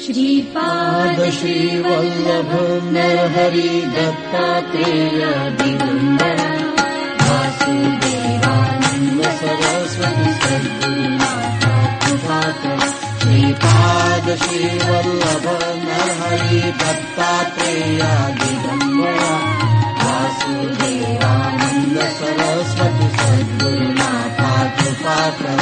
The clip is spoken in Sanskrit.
श्रीपादशी वल्लभो न हरि दत्ता ते सरस्वती सद्गुणा पात्र पात्र श्रीपादशी वल्लभ न हरि वासुदेवानन्द सरस्वती सद्गुणा पात्र